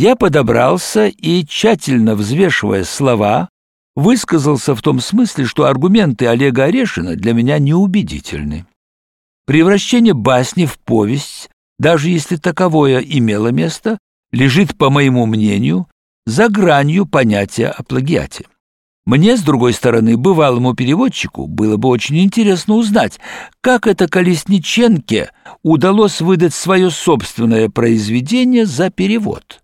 Я подобрался и, тщательно взвешивая слова, высказался в том смысле, что аргументы Олега Орешина для меня неубедительны. Превращение басни в повесть, даже если таковое имело место, лежит, по моему мнению, за гранью понятия о плагиате. Мне, с другой стороны, бывалому переводчику было бы очень интересно узнать, как это Колесниченке удалось выдать свое собственное произведение за перевод.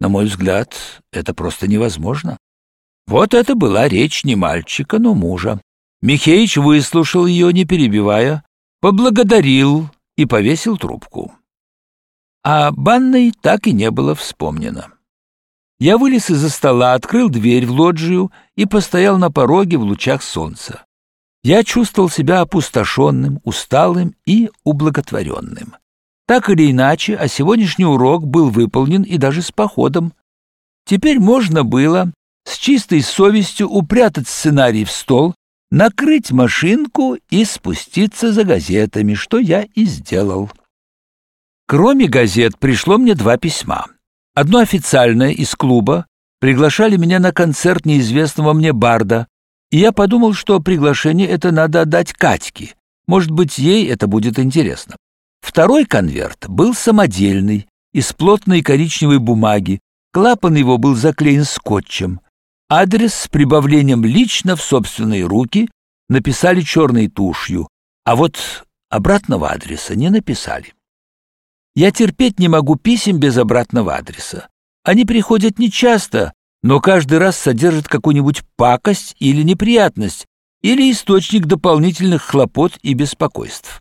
На мой взгляд, это просто невозможно. Вот это была речь не мальчика, но мужа. Михеич выслушал ее, не перебивая, поблагодарил и повесил трубку. А банной так и не было вспомнено. Я вылез из-за стола, открыл дверь в лоджию и постоял на пороге в лучах солнца. Я чувствовал себя опустошенным, усталым и ублаготворенным. Так или иначе, а сегодняшний урок был выполнен и даже с походом. Теперь можно было с чистой совестью упрятать сценарий в стол, накрыть машинку и спуститься за газетами, что я и сделал. Кроме газет пришло мне два письма. Одно официальное из клуба, приглашали меня на концерт неизвестного мне барда, и я подумал, что приглашение это надо отдать Катьке. Может быть, ей это будет интересно. Второй конверт был самодельный, из плотной коричневой бумаги, клапан его был заклеен скотчем. Адрес с прибавлением лично в собственные руки написали черной тушью, а вот обратного адреса не написали. Я терпеть не могу писем без обратного адреса. Они приходят нечасто, но каждый раз содержат какую-нибудь пакость или неприятность, или источник дополнительных хлопот и беспокойств.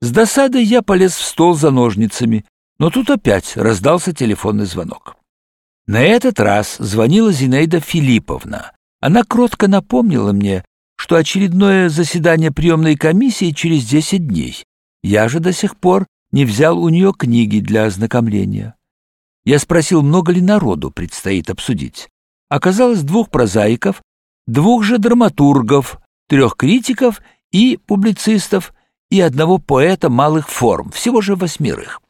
С досадой я полез в стол за ножницами, но тут опять раздался телефонный звонок. На этот раз звонила Зинаида Филипповна. Она кротко напомнила мне, что очередное заседание приемной комиссии через 10 дней. Я же до сих пор не взял у нее книги для ознакомления. Я спросил, много ли народу предстоит обсудить. Оказалось двух прозаиков, двух же драматургов, трех критиков и публицистов и одного поэта малых форм, всего же восьмерых.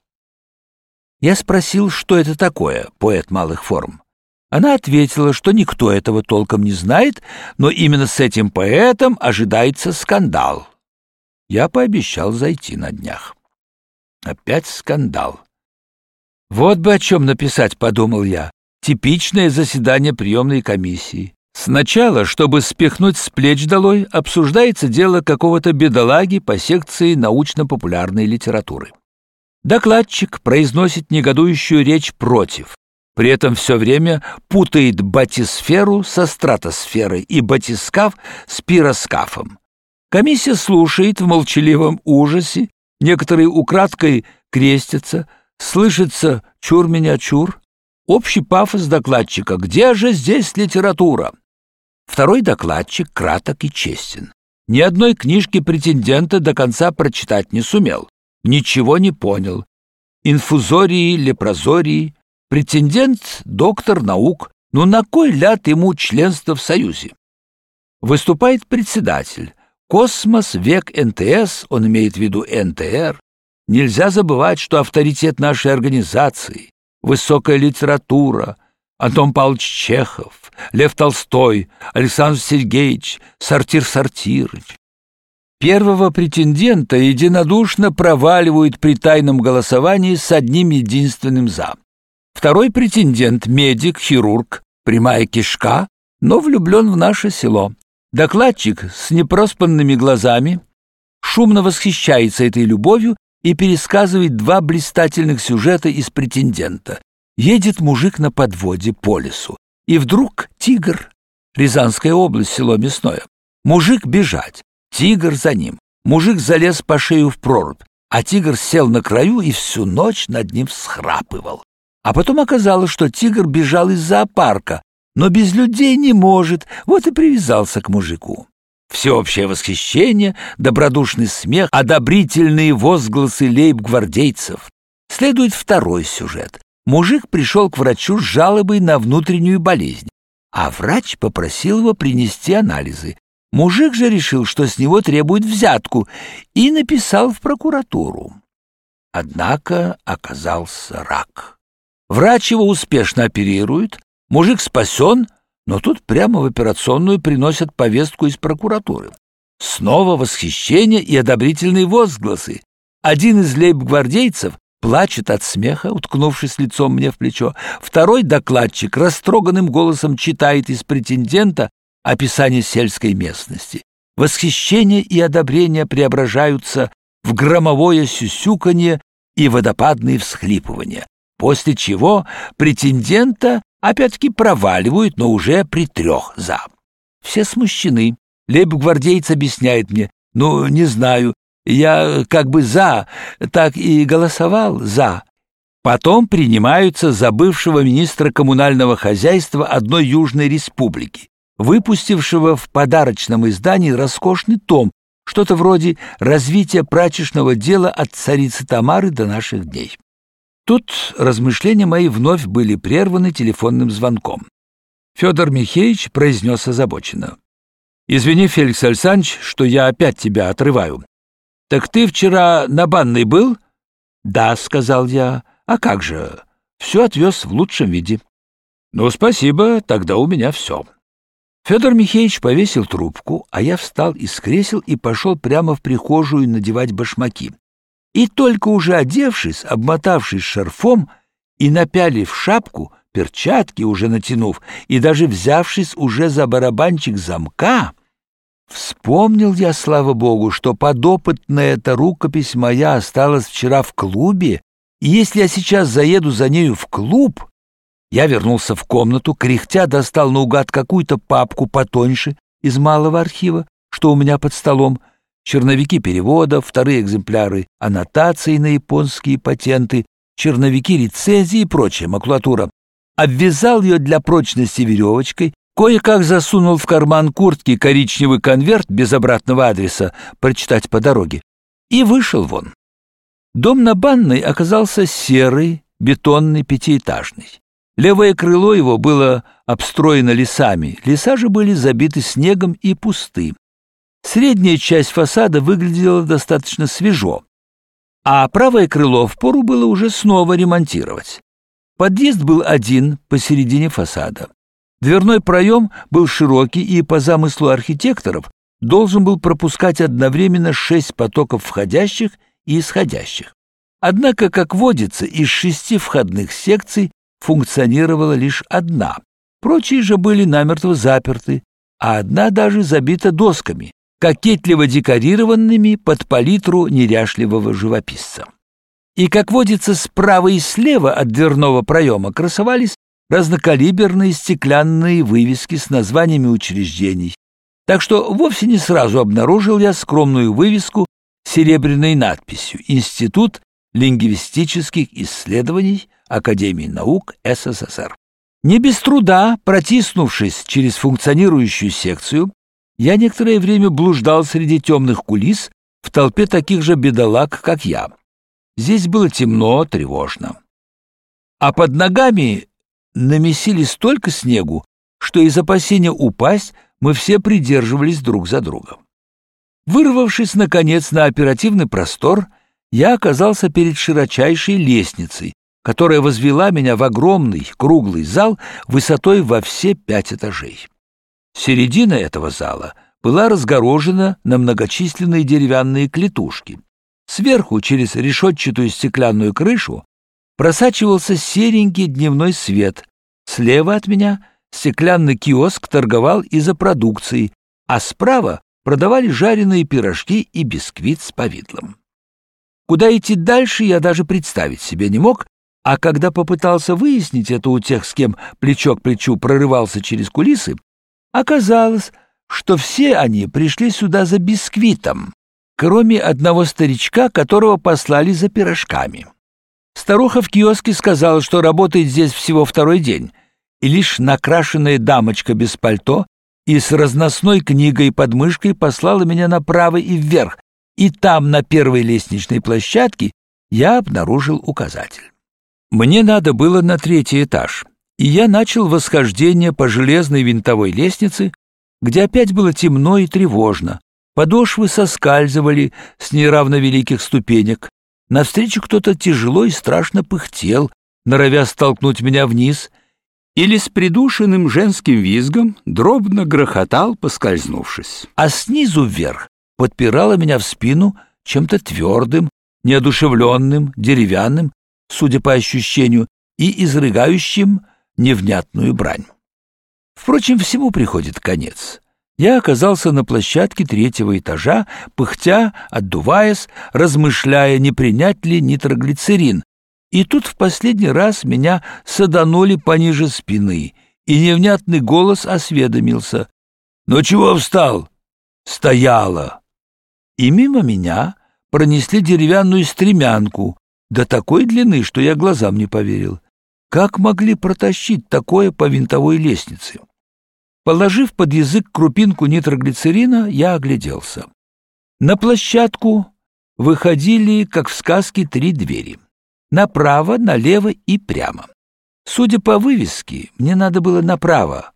Я спросил, что это такое, поэт малых форм. Она ответила, что никто этого толком не знает, но именно с этим поэтом ожидается скандал. Я пообещал зайти на днях. Опять скандал. Вот бы о чем написать, подумал я. Типичное заседание приемной комиссии. Сначала, чтобы спихнуть с плеч долой, обсуждается дело какого-то бедолаги по секции научно-популярной литературы. Докладчик произносит негодующую речь против. При этом все время путает батисферу со стратосферой и батискаф с пироскафом. Комиссия слушает в молчаливом ужасе Некоторые украдкой крестятся, слышится «чур меня чур». Общий пафос докладчика «Где же здесь литература?» Второй докладчик краток и честен. Ни одной книжки претендента до конца прочитать не сумел. Ничего не понял. Инфузории, лепрозории. Претендент — доктор наук. Ну на кой ляд ему членство в Союзе? Выступает председатель. Космос, век НТС, он имеет в виду НТР. Нельзя забывать, что авторитет нашей организации, высокая литература, Антон Павлович Чехов, Лев Толстой, Александр Сергеевич, Сортир Сортирыч. Первого претендента единодушно проваливают при тайном голосовании с одним единственным «за». Второй претендент – медик, хирург, прямая кишка, но влюблен в наше село. Докладчик с непроспанными глазами шумно восхищается этой любовью и пересказывает два блистательных сюжета из претендента. Едет мужик на подводе по лесу, и вдруг тигр. Рязанская область, село Мясное. Мужик бежать, тигр за ним. Мужик залез по шею в прорубь, а тигр сел на краю и всю ночь над ним всхрапывал. А потом оказалось, что тигр бежал из зоопарка, но без людей не может, вот и привязался к мужику. Всеобщее восхищение, добродушный смех, одобрительные возгласы лейб-гвардейцев. Следует второй сюжет. Мужик пришел к врачу с жалобой на внутреннюю болезнь, а врач попросил его принести анализы. Мужик же решил, что с него требуют взятку, и написал в прокуратуру. Однако оказался рак. Врач его успешно оперирует, мужик спасен, но тут прямо в операционную приносят повестку из прокуратуры. Снова восхищение и одобрительные возгласы. Один из лейб-гвардейцев плачет от смеха, уткнувшись лицом мне в плечо. Второй докладчик растроганным голосом читает из претендента описание сельской местности. Восхищение и одобрение преображаются в громовое сюсюканье и водопадные всхлипывания, после чего претендента опять-таки проваливают, но уже при трех «за». Все смущены. Лейб-гвардейц объясняет мне, ну, не знаю, я как бы «за», так и голосовал «за». Потом принимаются за бывшего министра коммунального хозяйства одной Южной республики, выпустившего в подарочном издании роскошный том, что-то вроде развития прачечного дела от царицы Тамары до наших дней. Тут размышления мои вновь были прерваны телефонным звонком. Федор Михеевич произнес озабоченно. «Извини, Феликс Александрович, что я опять тебя отрываю. Так ты вчера на банной был?» «Да», — сказал я. «А как же? Все отвез в лучшем виде». «Ну, спасибо, тогда у меня все». Федор Михеевич повесил трубку, а я встал из кресел и пошел прямо в прихожую надевать башмаки. И только уже одевшись, обмотавшись шарфом и напялив шапку, перчатки уже натянув, и даже взявшись уже за барабанчик замка, вспомнил я, слава богу, что подопытная эта рукопись моя осталась вчера в клубе, и если я сейчас заеду за нею в клуб, я вернулся в комнату, кряхтя достал наугад какую-то папку потоньше из малого архива, что у меня под столом, черновики переводов, вторые экземпляры аннотаций на японские патенты, черновики рецензии и прочая макулатура. Обвязал ее для прочности веревочкой, кое-как засунул в карман куртки коричневый конверт без обратного адреса, прочитать по дороге, и вышел вон. Дом на Банной оказался серый, бетонный, пятиэтажный. Левое крыло его было обстроено лесами, леса же были забиты снегом и пусты. Средняя часть фасада выглядела достаточно свежо, а правое крыло впору было уже снова ремонтировать. Подъезд был один посередине фасада. Дверной проем был широкий и, по замыслу архитекторов, должен был пропускать одновременно шесть потоков входящих и исходящих. Однако, как водится, из шести входных секций функционировала лишь одна. Прочие же были намертво заперты, а одна даже забита досками, кокетливо декорированными под палитру неряшливого живописца. И, как водится, справа и слева от дверного проема красовались разнокалиберные стеклянные вывески с названиями учреждений. Так что вовсе не сразу обнаружил я скромную вывеску с серебряной надписью «Институт лингвистических исследований Академии наук СССР». Не без труда, протиснувшись через функционирующую секцию, я некоторое время блуждал среди темных кулис в толпе таких же бедолаг, как я. Здесь было темно, тревожно. А под ногами намесили столько снегу, что из опасения упасть мы все придерживались друг за другом. Вырвавшись, наконец, на оперативный простор, я оказался перед широчайшей лестницей, которая возвела меня в огромный круглый зал высотой во все пять этажей. Середина этого зала была разгорожена на многочисленные деревянные клетушки. Сверху, через решетчатую стеклянную крышу, просачивался серенький дневной свет. Слева от меня стеклянный киоск торговал из-за продукции, а справа продавали жареные пирожки и бисквит с повидлом. Куда идти дальше, я даже представить себе не мог, а когда попытался выяснить это у тех, с кем плечо к плечу прорывался через кулисы, Оказалось, что все они пришли сюда за бисквитом, кроме одного старичка, которого послали за пирожками. Старуха в киоске сказала, что работает здесь всего второй день, и лишь накрашенная дамочка без пальто и с разносной книгой под мышкой послала меня направо и вверх, и там, на первой лестничной площадке, я обнаружил указатель. Мне надо было на третий этаж — и я начал восхождение по железной винтовой лестнице, где опять было темно и тревожно. Подошвы соскальзывали с неравновеликих ступенек. Навстречу кто-то тяжело и страшно пыхтел, норовя столкнуть меня вниз, или с придушенным женским визгом дробно грохотал, поскользнувшись. А снизу вверх подпирала меня в спину чем-то твердым, неодушевленным, деревянным, судя по ощущению, и изрыгающим невнятную брань. Впрочем, всему приходит конец. Я оказался на площадке третьего этажа, пыхтя, отдуваясь, размышляя, не принять ли нитроглицерин. И тут в последний раз меня саданули пониже спины, и невнятный голос осведомился. «Ну чего встал?» «Стояла!» И мимо меня пронесли деревянную стремянку, до такой длины, что я глазам не поверил. Как могли протащить такое по винтовой лестнице? Положив под язык крупинку нитроглицерина, я огляделся. На площадку выходили, как в сказке, три двери. Направо, налево и прямо. Судя по вывеске, мне надо было направо.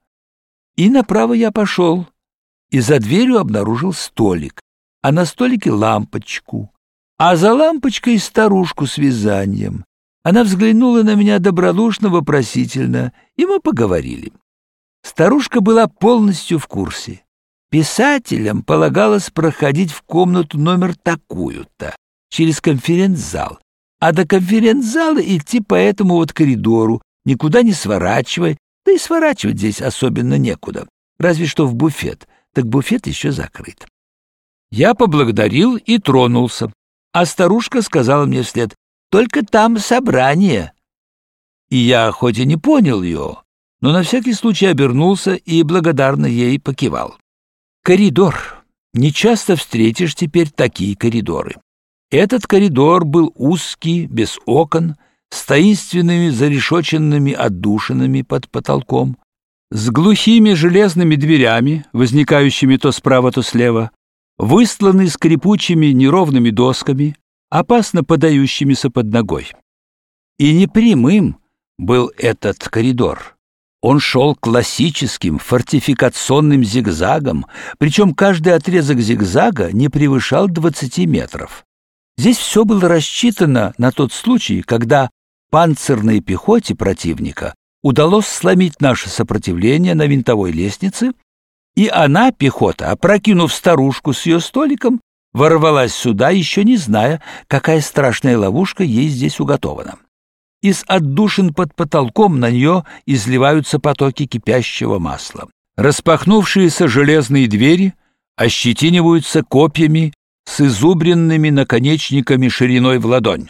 И направо я пошел. И за дверью обнаружил столик, а на столике лампочку, а за лампочкой старушку с вязанием. Она взглянула на меня добродушно, вопросительно, и мы поговорили. Старушка была полностью в курсе. Писателям полагалось проходить в комнату номер такую-то, через конференц-зал, а до конференц-зала идти по этому вот коридору, никуда не сворачивая, да и сворачивать здесь особенно некуда, разве что в буфет, так буфет еще закрыт. Я поблагодарил и тронулся, а старушка сказала мне вслед, «Только там собрание». И я хоть и не понял ее, но на всякий случай обернулся и благодарно ей покивал. Коридор. Не часто встретишь теперь такие коридоры. Этот коридор был узкий, без окон, с таинственными зарешоченными отдушинами под потолком, с глухими железными дверями, возникающими то справа, то слева, выстланный скрипучими неровными досками, опасно подающимися под ногой. И непрямым был этот коридор. Он шел классическим фортификационным зигзагом, причем каждый отрезок зигзага не превышал 20 метров. Здесь все было рассчитано на тот случай, когда панцирной пехоте противника удалось сломить наше сопротивление на винтовой лестнице, и она, пехота, опрокинув старушку с ее столиком, ворвалась сюда, еще не зная, какая страшная ловушка ей здесь уготована. Из отдушин под потолком на нее изливаются потоки кипящего масла. Распахнувшиеся железные двери ощетиниваются копьями с изубренными наконечниками шириной в ладонь.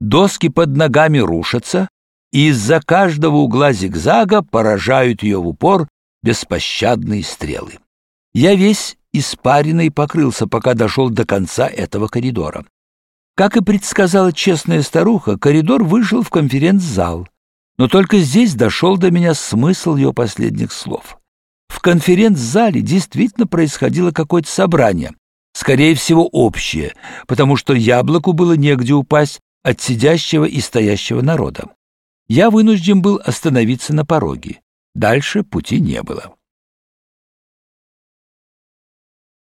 Доски под ногами рушатся, и из-за каждого угла зигзага поражают ее в упор беспощадные стрелы. Я весь испаренный покрылся, пока дошел до конца этого коридора. Как и предсказала честная старуха, коридор вышел в конференц-зал. Но только здесь дошел до меня смысл ее последних слов. В конференц-зале действительно происходило какое-то собрание, скорее всего, общее, потому что яблоку было негде упасть от сидящего и стоящего народа. Я вынужден был остановиться на пороге. Дальше пути не было.